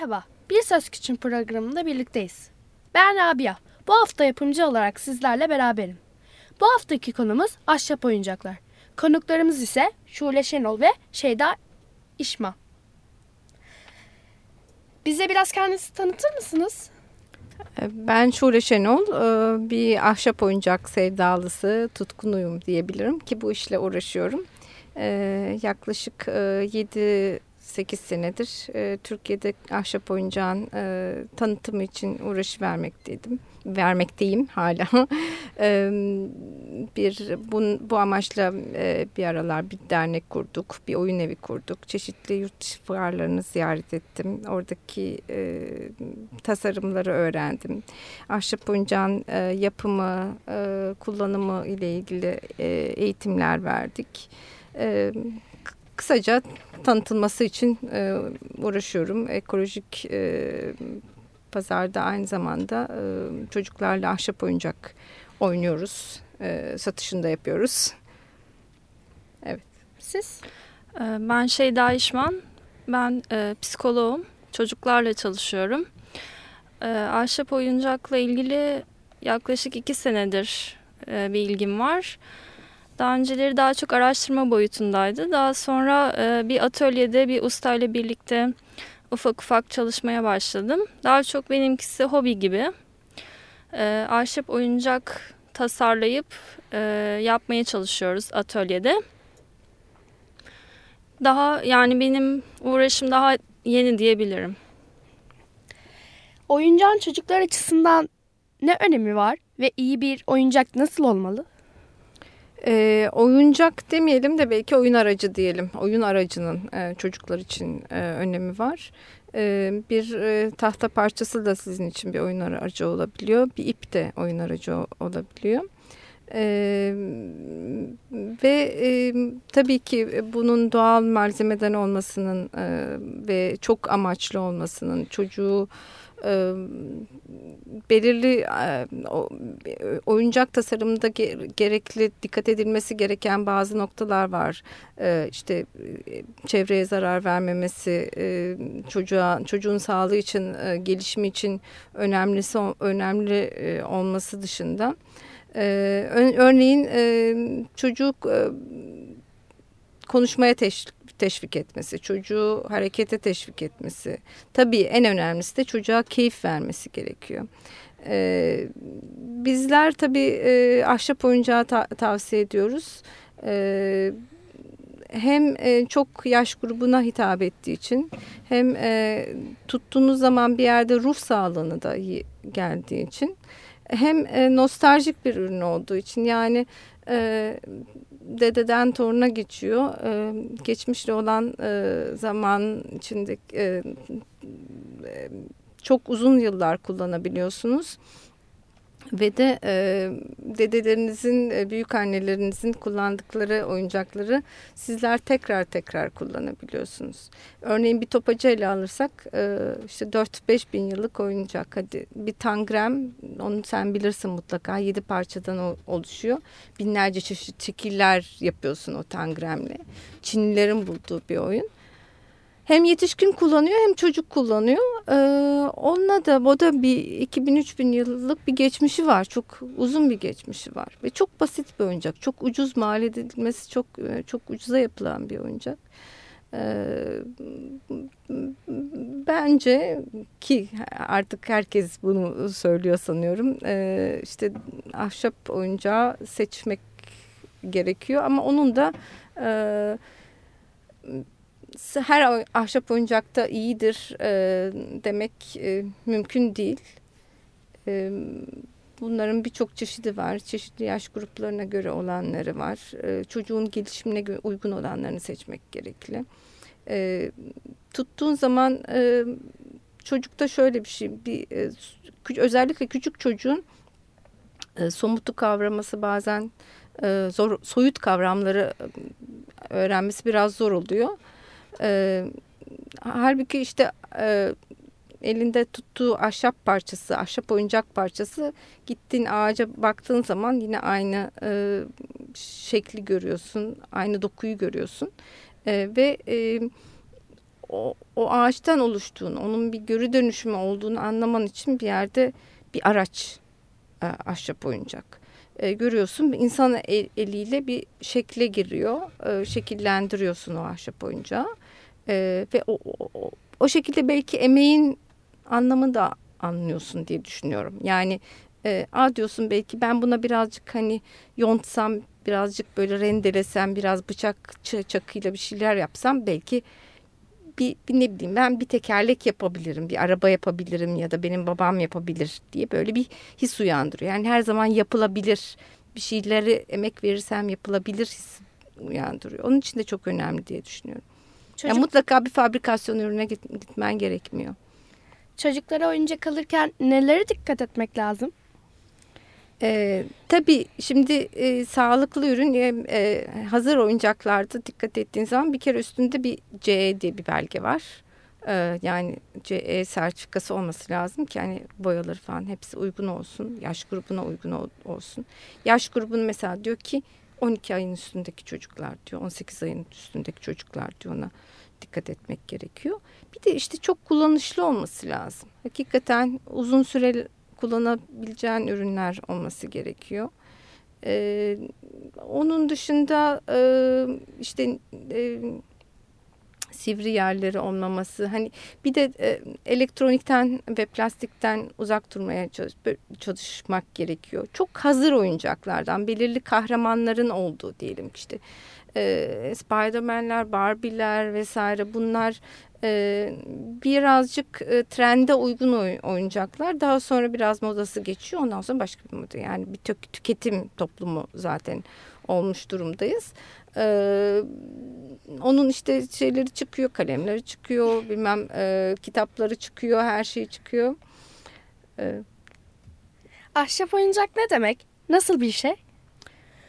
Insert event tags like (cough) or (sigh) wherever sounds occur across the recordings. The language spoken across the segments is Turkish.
Merhaba, Bir Söz Küçüm programında birlikteyiz. Ben Rabia. Bu hafta yapımcı olarak sizlerle beraberim. Bu haftaki konumuz ahşap oyuncaklar. Konuklarımız ise Şule Şenol ve Şeyda İşma. Bize biraz kendinizi tanıtır mısınız? Ben Şule Şenol, e, bir ahşap oyuncak sevdalısı, tutkunuyum diyebilirim ki bu işle uğraşıyorum. E, yaklaşık 7 e, 8 senedir e, Türkiye'de ahşap oyuncağın e, tanıtımı için uğraşı vermekteydim. Vermekteyim hala. (laughs) e, bir bu, bu amaçla e, bir aralar bir dernek kurduk, bir oyun evi kurduk. Çeşitli yurt dışı fuarlarını ziyaret ettim. Oradaki e, tasarımları öğrendim. Ahşap oyuncağın e, yapımı, e, kullanımı ile ilgili e, eğitimler verdik. E, kısaca tanıtılması için e, uğraşıyorum. Ekolojik e, pazarda aynı zamanda e, çocuklarla ahşap oyuncak oynuyoruz. E, satışını da yapıyoruz. Evet. Siz? E, ben Şeyda İşman. Ben e, psikoloğum. Çocuklarla çalışıyorum. E, ahşap oyuncakla ilgili yaklaşık iki senedir e, bir ilgim var. Daha önceleri daha çok araştırma boyutundaydı. Daha sonra e, bir atölyede bir ustayla birlikte ufak ufak çalışmaya başladım. Daha çok benimkisi hobi gibi. E, ahşap oyuncak tasarlayıp e, yapmaya çalışıyoruz atölyede. Daha yani benim uğraşım daha yeni diyebilirim. Oyuncağın çocuklar açısından ne önemi var ve iyi bir oyuncak nasıl olmalı? E, oyuncak demeyelim de belki oyun aracı diyelim. Oyun aracının e, çocuklar için e, önemi var. E, bir e, tahta parçası da sizin için bir oyun aracı olabiliyor. Bir ip de oyun aracı olabiliyor. Ee, ve e, tabii ki bunun doğal malzemeden olmasının e, ve çok amaçlı olmasının çocuğu e, belirli e, oyuncak tasarımında gerekli dikkat edilmesi gereken bazı noktalar var. E, işte çevreye zarar vermemesi, e, çocuğa çocuğun sağlığı için, e, gelişimi için önemlisi önemli e, olması dışında. E, örneğin e, çocuk e, konuşmaya teşvik teşvik etmesi, çocuğu harekete teşvik etmesi. Tabii en önemlisi de çocuğa keyif vermesi gerekiyor. Ee, bizler tabii e, ahşap oyuncağı ta tavsiye ediyoruz. Ee, hem e, çok yaş grubuna hitap ettiği için hem e, tuttuğunuz zaman bir yerde ruh sağlığını da iyi geldiği için hem e, nostaljik bir ürün olduğu için yani e, dededen toruna geçiyor. E, geçmişle olan e, zaman içinde e, e, çok uzun yıllar kullanabiliyorsunuz ve de e, dedelerinizin, e, büyük annelerinizin kullandıkları oyuncakları sizler tekrar tekrar kullanabiliyorsunuz. Örneğin bir topacı ele alırsak e, işte 4-5 bin yıllık oyuncak. Hadi bir tangrem, onu sen bilirsin mutlaka. 7 parçadan oluşuyor. Binlerce çeşit şekiller yapıyorsun o tangremle. Çinlilerin bulduğu bir oyun hem yetişkin kullanıyor hem çocuk kullanıyor. Ee, onunla da o da bir 2000-3000 yıllık bir geçmişi var. Çok uzun bir geçmişi var. Ve çok basit bir oyuncak. Çok ucuz mal edilmesi çok e, çok ucuza yapılan bir oyuncak. Ee, bence ki artık herkes bunu söylüyor sanıyorum. Ee, işte ahşap oyuncağı seçmek gerekiyor ama onun da e, her ahşap oyuncakta iyidir e, demek e, mümkün değil. E, bunların birçok çeşidi var. Çeşitli yaş gruplarına göre olanları var. E, çocuğun gelişimine uygun olanlarını seçmek gerekli. E, tuttuğun zaman e, çocukta şöyle bir şey, bir e, özellikle küçük çocuğun e, somutu kavraması bazen e, zor, soyut kavramları e, öğrenmesi biraz zor oluyor. E, halbuki işte e, elinde tuttuğu ahşap parçası, ahşap oyuncak parçası gittiğin ağaca baktığın zaman yine aynı e, şekli görüyorsun, aynı dokuyu görüyorsun. E, ve e, o, o ağaçtan oluştuğunu, onun bir görü dönüşümü olduğunu anlaman için bir yerde bir araç e, ahşap oyuncak. E, görüyorsun insan el, eliyle bir şekle giriyor, e, şekillendiriyorsun o ahşap oyuncağı e, ve o, o, o şekilde belki emeğin anlamı da anlıyorsun diye düşünüyorum. Yani e, a diyorsun belki ben buna birazcık hani yontsam birazcık böyle rendelesem biraz bıçak çakıyla bir şeyler yapsam belki bir, bir ne bileyim ben bir tekerlek yapabilirim, bir araba yapabilirim ya da benim babam yapabilir diye böyle bir his uyandırıyor. Yani her zaman yapılabilir bir şeyleri emek verirsem yapılabilir his uyandırıyor. Onun için de çok önemli diye düşünüyorum. Çocuk... Yani mutlaka bir fabrikasyon ürüne gitmen gerekmiyor. Çocuklara oyuncak alırken nelere dikkat etmek lazım? Ee, tabii şimdi e, sağlıklı ürün e, hazır oyuncaklarda dikkat ettiğin zaman bir kere üstünde bir CE diye bir belge var. Ee, yani CE sertifikası olması lazım ki hani boyaları falan hepsi uygun olsun. Yaş grubuna uygun ol, olsun. Yaş grubunu mesela diyor ki 12 ayın üstündeki çocuklar diyor. 18 ayın üstündeki çocuklar diyor ona dikkat etmek gerekiyor. Bir de işte çok kullanışlı olması lazım. Hakikaten uzun süreli kullanabileceğin ürünler olması gerekiyor. Ee, onun dışında e, işte e, sivri yerleri olmaması hani bir de e, elektronikten ve plastikten uzak durmaya çalış, çalışmak gerekiyor. Çok hazır oyuncaklardan belirli kahramanların olduğu diyelim işte e, Spider-Man'ler, Barbie'ler vesaire bunlar e, birazcık e, trende uygun oy, oyuncaklar. Daha sonra biraz modası geçiyor. Ondan sonra başka bir moda. Yani bir tük, tüketim toplumu zaten olmuş durumdayız. Ee, onun işte şeyleri çıkıyor, kalemleri çıkıyor, bilmem e, kitapları çıkıyor, her şey çıkıyor. Ee, Ahşap oyuncak ne demek? Nasıl bir şey?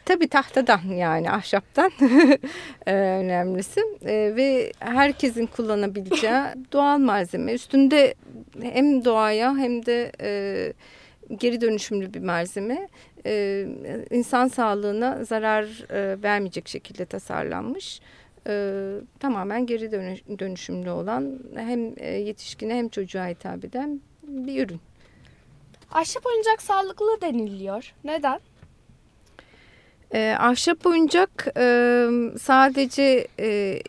Tabii tahtadan yani ahşaptan (laughs) önemlisi e, ve herkesin kullanabileceği (laughs) doğal malzeme. Üstünde hem doğaya hem de e, geri dönüşümlü bir malzeme. E, insan sağlığına zarar e, vermeyecek şekilde tasarlanmış. Tamamen geri dönüşümlü olan hem e, yetişkine hem çocuğa hitap eden bir ürün. Ahşap oyuncak sağlıklı deniliyor. Neden? E, ahşap oyuncak e, sadece e,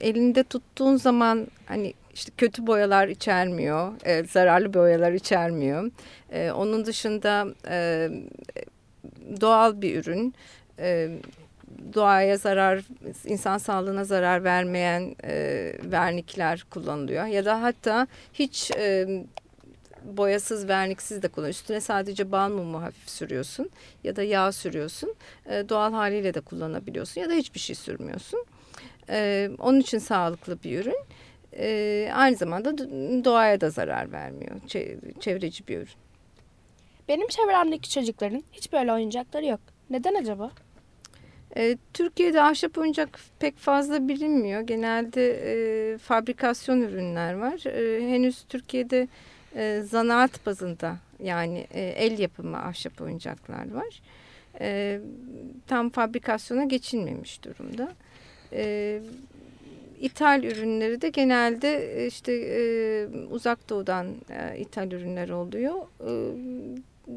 elinde tuttuğun zaman hani işte kötü boyalar içermiyor, e, zararlı boyalar içermiyor. E, onun dışında e, doğal bir ürün. E, doğaya zarar, insan sağlığına zarar vermeyen e, vernikler kullanılıyor. Ya da hatta hiç e, boyasız verniksiz de kullan. Üstüne sadece bal mumu hafif sürüyorsun ya da yağ sürüyorsun. E, doğal haliyle de kullanabiliyorsun ya da hiçbir şey sürmüyorsun. E, onun için sağlıklı bir ürün. E, aynı zamanda doğaya da zarar vermiyor. Çevreci bir ürün. Benim çevremdeki çocukların hiç böyle oyuncakları yok. Neden acaba? E, Türkiye'de ahşap oyuncak pek fazla bilinmiyor. Genelde e, fabrikasyon ürünler var. E, henüz Türkiye'de e, zanaat bazında yani e, el yapımı ahşap oyuncaklar var. E, tam fabrikasyona geçilmemiş durumda. E, ithal ürünleri de genelde e, işte e, uzak doğudan e, ithal ürünler oluyor. E,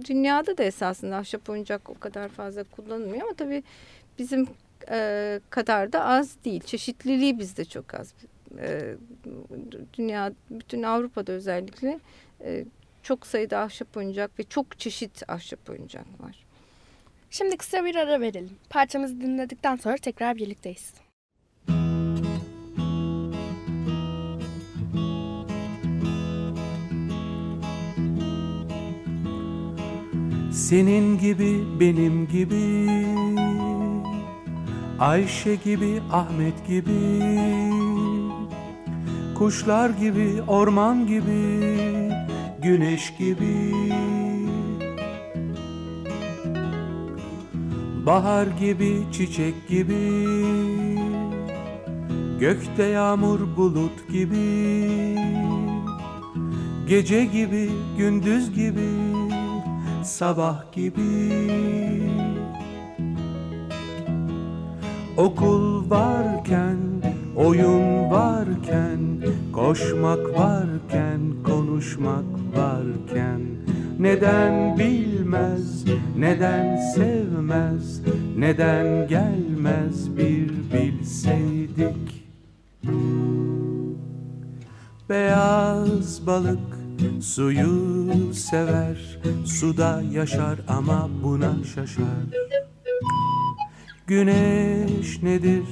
dünyada da esasında ahşap oyuncak o kadar fazla kullanılmıyor ama tabii bizim e, kadar da az değil. Çeşitliliği bizde çok az. E, dünya bütün Avrupa'da özellikle e, çok sayıda ahşap oyuncak ve çok çeşit ahşap oyuncak var. Şimdi kısa bir ara verelim. Parçamızı dinledikten sonra tekrar birlikteyiz. Senin gibi benim gibi Ayşe gibi Ahmet gibi Kuşlar gibi orman gibi güneş gibi. Bahar gibi çiçek gibi Gökte yağmur bulut gibi. Gece gibi gündüz gibi Sabah gibi. Okul varken Oyun varken, koşmak varken, konuşmak varken Neden bilmez, neden sevmez, neden gelmez bir bilseydik? Beyaz balık suyu sever Suda yaşar ama buna şaşar. Güneş nedir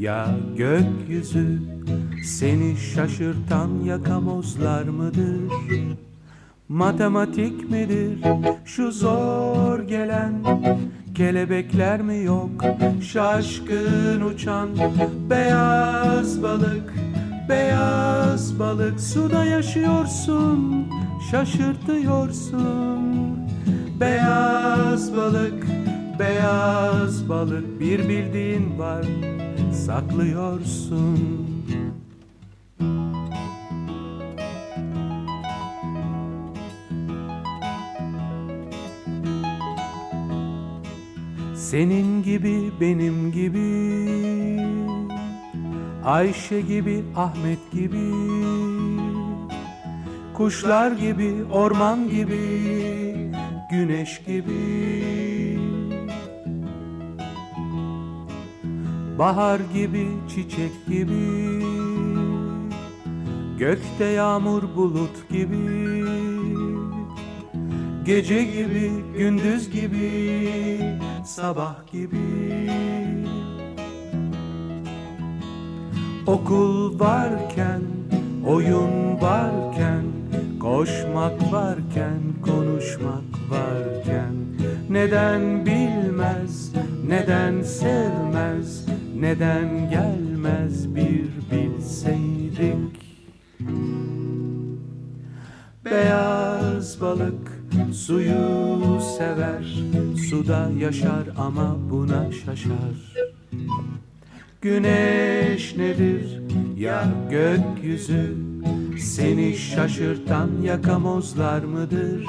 ya gökyüzü Seni şaşırtan yakamozlar mıdır? Matematik midir? Şu zor gelen Kelebekler mi yok? Şaşkın uçan Beyaz balık, beyaz balık Suda yaşıyorsun, şaşırtıyorsun. Beyaz balık, beyaz balık Bir bildiğin var, saklıyorsun. Senin gibi benim gibi Ayşe gibi Ahmet gibi Kuşlar gibi orman gibi Güneş gibi Bahar gibi çiçek gibi Gökte yağmur bulut gibi Gece gibi, gündüz gibi, sabah gibi. Okul varken, oyun varken Koşmak varken, konuşmak varken Neden bilmez, neden sevmez Neden gelmez bir bilseydik Beyaz balık Suyu sever, suda yaşar ama buna şaşar. Güneş nedir ya gökyüzü Seni şaşırtan yakamozlar mıdır?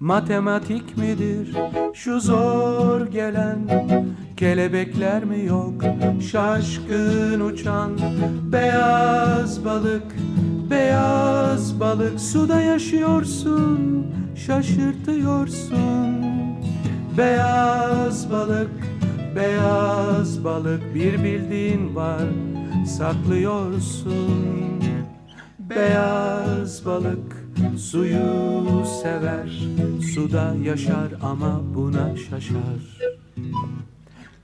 Matematik midir şu zor gelen Kelebekler mi yok? Şaşkın uçan Beyaz balık, beyaz balık. Suda yaşıyorsun, şaşırtıyorsun. Beyaz balık, beyaz balık. Bir bildiğin var, saklıyorsun. Beyaz balık suyu sever Suda yaşar ama buna şaşar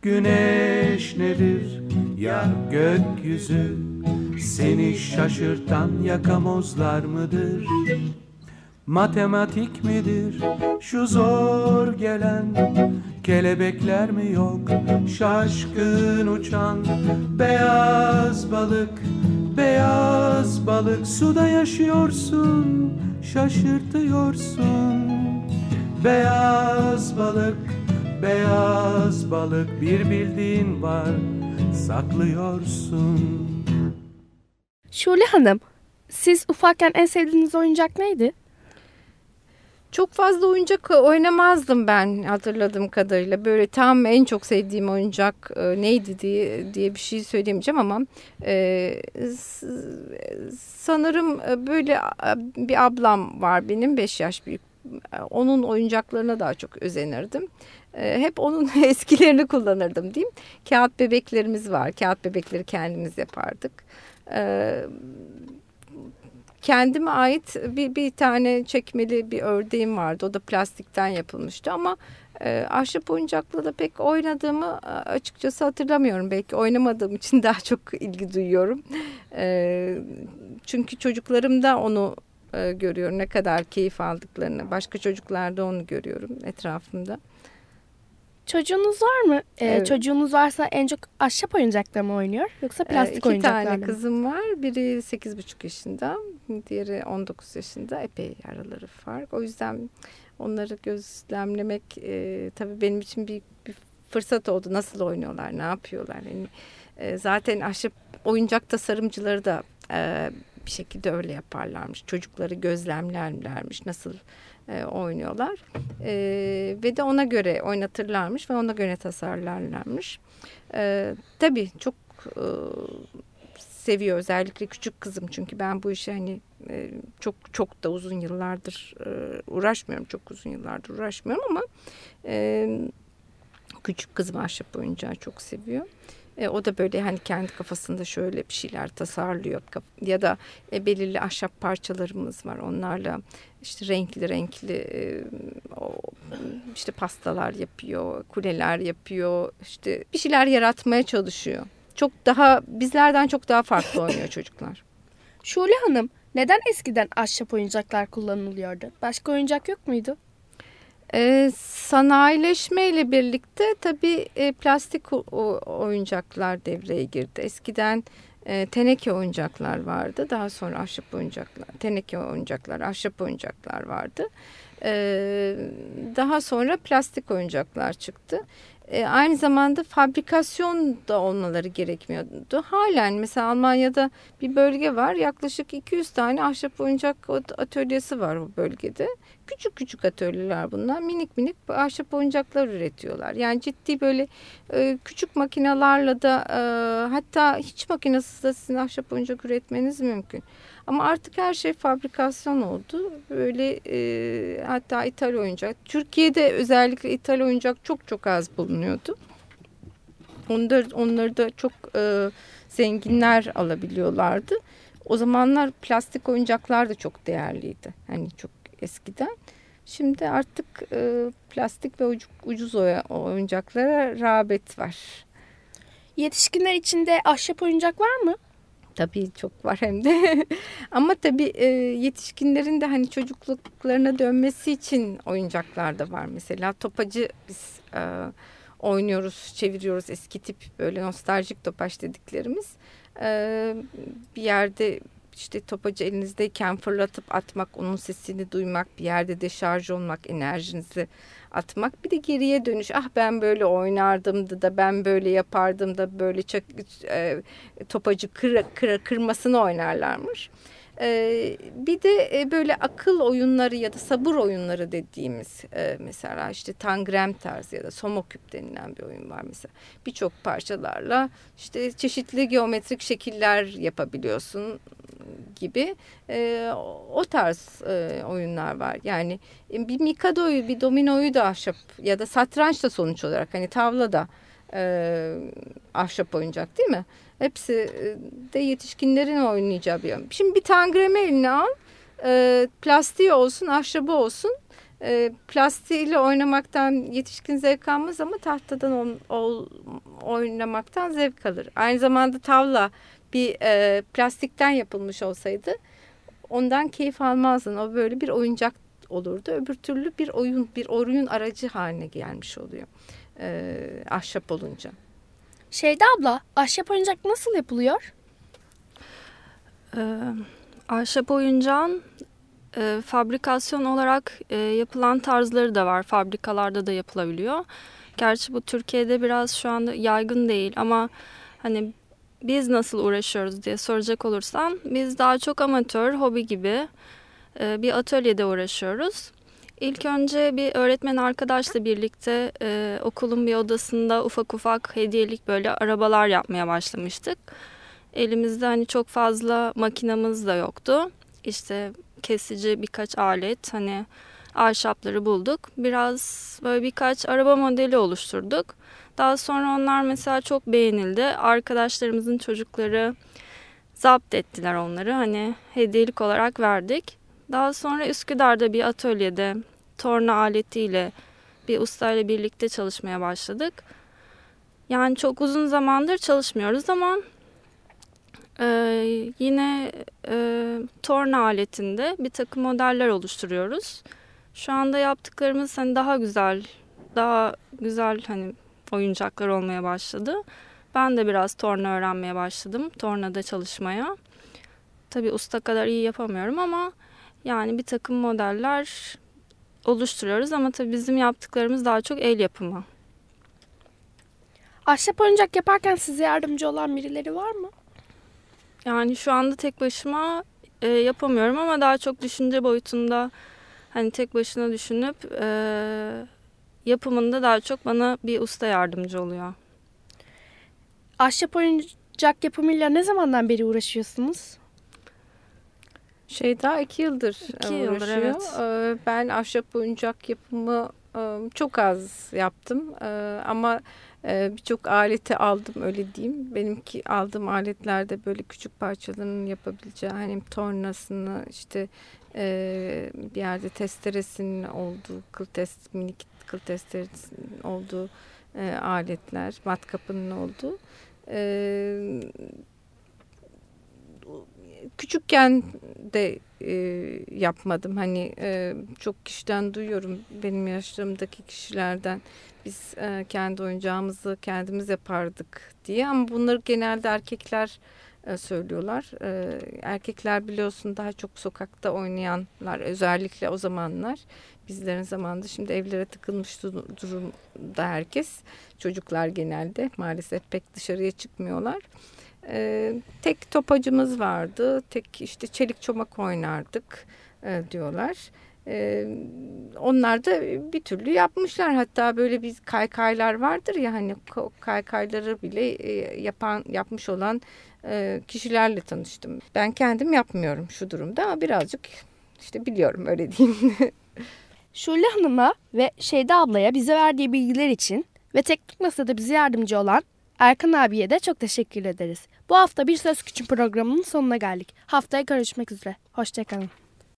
Güneş nedir? Ya gökyüzü? Seni şaşırtan yakamozlar mıdır? Matematik midir? Şu zor gelen Kelebekler mi yok? Şaşkın uçan Beyaz balık, beyaz balık. Suda yaşıyorsun, şaşırtıyorsun. Beyaz balık, beyaz balık Bir bildiğin var, saklıyorsun Şule Hanım, siz ufakken en sevdiğiniz oyuncak neydi? Çok fazla oyuncak oynamazdım ben hatırladığım kadarıyla. Böyle tam en çok sevdiğim oyuncak e, neydi diye diye bir şey söyleyemeyeceğim ama e, sanırım e, böyle bir ablam var benim 5 yaş büyük. Onun oyuncaklarına daha çok özenirdim. E, hep onun (laughs) eskilerini kullanırdım diyeyim. Kağıt bebeklerimiz var. Kağıt bebekleri kendimiz yapardık. E, kendime ait bir, bir tane çekmeli bir ördeğim vardı. O da plastikten yapılmıştı ama e, ahşap oyuncakla da pek oynadığımı e, açıkçası hatırlamıyorum. Belki oynamadığım için (laughs) daha çok ilgi duyuyorum. Çünkü çocuklarım da onu e, görüyor. Ne kadar keyif aldıklarını. Başka çocuklarda onu görüyorum etrafımda. Çocuğunuz var mı? Ee, evet. Çocuğunuz varsa en çok ahşap oyuncakla mı oynuyor yoksa plastik ee, oyuncaklarla mı? İki tane kızım var. Biri 8,5 yaşında, diğeri 19 yaşında. Epey araları fark. O yüzden onları gözlemlemek e, tabii benim için bir, bir fırsat oldu. Nasıl oynuyorlar, ne yapıyorlar? Yani, e, zaten ahşap oyuncak tasarımcıları da e, bir şekilde öyle yaparlarmış. Çocukları gözlemlerlermiş. Nasıl e, oynuyorlar. E, ve de ona göre oynatırlarmış ve ona göre tasarlarlarmış. E, tabii çok e, seviyor özellikle küçük kızım çünkü ben bu işe hani e, çok çok da uzun yıllardır e, uğraşmıyorum çok uzun yıllardır uğraşmıyorum ama e, küçük kızım ahşap oyuncağı çok seviyor. E, o da böyle hani kendi kafasında şöyle bir şeyler tasarlıyor ya da e, belirli ahşap parçalarımız var onlarla işte renkli renkli e, o, işte pastalar yapıyor, kuleler yapıyor, işte bir şeyler yaratmaya çalışıyor. Çok daha bizlerden çok daha farklı oynuyor (laughs) çocuklar. Şule Hanım, neden eskiden ahşap oyuncaklar kullanılıyordu? Başka oyuncak yok muydu? E, sanayileşme ile birlikte tabii e, plastik oyuncaklar devreye girdi. Eskiden e, teneke oyuncaklar vardı. Daha sonra ahşap oyuncaklar, teneke oyuncaklar, ahşap oyuncaklar vardı. E, daha sonra plastik oyuncaklar çıktı e, aynı zamanda fabrikasyon da olmaları gerekmiyordu. Halen mesela Almanya'da bir bölge var yaklaşık 200 tane ahşap oyuncak atölyesi var bu bölgede. Küçük küçük atölyeler bunlar minik minik ahşap oyuncaklar üretiyorlar. Yani ciddi böyle e, küçük makinalarla da e, hatta hiç makinesiz de sizin ahşap oyuncak üretmeniz mümkün. Ama artık her şey fabrikasyon oldu. Böyle e, hatta ithal oyuncak. Türkiye'de özellikle ithal oyuncak çok çok az bulunuyordu. Onları, onları da çok e, zenginler alabiliyorlardı. O zamanlar plastik oyuncaklar da çok değerliydi. Hani çok eskiden. Şimdi artık e, plastik ve ucuz oyuncaklara rağbet var. Yetişkinler içinde ahşap oyuncak var mı? Tabii çok var hem de. (laughs) Ama tabii e, yetişkinlerin de hani çocukluklarına dönmesi için oyuncaklar da var. Mesela topacı biz e, oynuyoruz, çeviriyoruz eski tip böyle nostaljik topaç dediklerimiz. E, bir yerde işte topacı elinizdeyken fırlatıp atmak, onun sesini duymak, bir yerde deşarj olmak, enerjinizi atmak. Bir de geriye dönüş. Ah ben böyle oynardım da ben böyle yapardım da böyle çak, e, topacı kır, kır, kırmasını oynarlarmış. Ee, bir de e, böyle akıl oyunları ya da sabır oyunları dediğimiz e, mesela işte tangrem tarzı ya da somoküp denilen bir oyun var mesela. Birçok parçalarla işte çeşitli geometrik şekiller yapabiliyorsun gibi e, o tarz e, oyunlar var. Yani e, bir mikadoyu bir dominoyu da ahşap ya da satranç da sonuç olarak hani tavla da e, ahşap oyuncak değil mi? Hepsi e, de yetişkinlerin oynayacağı bir oyun. Şimdi bir tangreme eline al. E, plastiği olsun, ahşabı olsun. E, plastiğiyle oynamaktan yetişkin zevk almaz ama tahtadan on, ol, oynamaktan zevk alır. Aynı zamanda tavla bir e, plastikten yapılmış olsaydı ondan keyif almazdın. O böyle bir oyuncak olurdu. Öbür türlü bir oyun, bir oyun aracı haline gelmiş oluyor. E, ahşap olunca. Şeyde abla, ahşap oyuncak nasıl yapılıyor? Ee, ahşap oyuncağın e, fabrikasyon olarak e, yapılan tarzları da var. Fabrikalarda da yapılabiliyor. Gerçi bu Türkiye'de biraz şu anda yaygın değil ama hani biz nasıl uğraşıyoruz diye soracak olursan biz daha çok amatör, hobi gibi e, bir atölyede uğraşıyoruz. İlk önce bir öğretmen arkadaşla birlikte e, okulun bir odasında ufak ufak hediyelik böyle arabalar yapmaya başlamıştık. Elimizde hani çok fazla makinamız da yoktu. İşte kesici birkaç alet hani ahşapları bulduk. Biraz böyle birkaç araba modeli oluşturduk. Daha sonra onlar mesela çok beğenildi. Arkadaşlarımızın çocukları zapt ettiler onları. Hani hediyelik olarak verdik. Daha sonra Üsküdar'da bir atölyede torna aletiyle bir ustayla birlikte çalışmaya başladık. Yani çok uzun zamandır çalışmıyoruz ama e, yine e, torna aletinde bir takım modeller oluşturuyoruz. Şu anda yaptıklarımız hani daha güzel, daha güzel hani oyuncaklar olmaya başladı. Ben de biraz torna öğrenmeye başladım. Tornada çalışmaya. Tabii usta kadar iyi yapamıyorum ama yani bir takım modeller oluşturuyoruz ama tabii bizim yaptıklarımız daha çok el yapımı. Ahşap oyuncak yaparken size yardımcı olan birileri var mı? Yani şu anda tek başıma e, yapamıyorum ama daha çok düşünce boyutunda hani tek başına düşünüp e, yapımında daha çok bana bir usta yardımcı oluyor. Ahşap oyuncak oyuncak yapımıyla ne zamandan beri uğraşıyorsunuz? Şey daha iki yıldır İki e, yıldır, uğraşıyor. evet. Ee, Ben ahşap oyuncak yapımı e, çok az yaptım ama e, birçok aleti aldım öyle diyeyim. Benimki aldığım aletlerde böyle küçük parçaların yapabileceği hani tornasını işte e, bir yerde testeresinin olduğu kıl test minik kıl testeresinin olduğu e, aletler matkapının olduğu. Küçükken de e, yapmadım. Hani e, çok kişiden duyuyorum benim yaşlarımdaki kişilerden biz e, kendi oyuncağımızı kendimiz yapardık diye ama bunları genelde erkekler e, söylüyorlar. E, erkekler biliyorsun daha çok sokakta oynayanlar özellikle o zamanlar bizlerin zamanında şimdi evlere tıkılmış du- durumda herkes çocuklar genelde maalesef pek dışarıya çıkmıyorlar. Ee, tek topacımız vardı. Tek işte çelik çomak oynardık e, diyorlar. Ee, onlar da bir türlü yapmışlar. Hatta böyle bir kaykaylar vardır ya hani kaykayları bile e, yapan yapmış olan e, kişilerle tanıştım. Ben kendim yapmıyorum şu durumda ama birazcık işte biliyorum öyle diyeyim. (laughs) Şule Hanım'a ve Şeyda ablaya bize verdiği bilgiler için ve teknik masada bize yardımcı olan Erkan abiye de çok teşekkür ederiz. Bu hafta Bir Söz Küçük programının sonuna geldik. Haftaya görüşmek üzere. Hoşçakalın.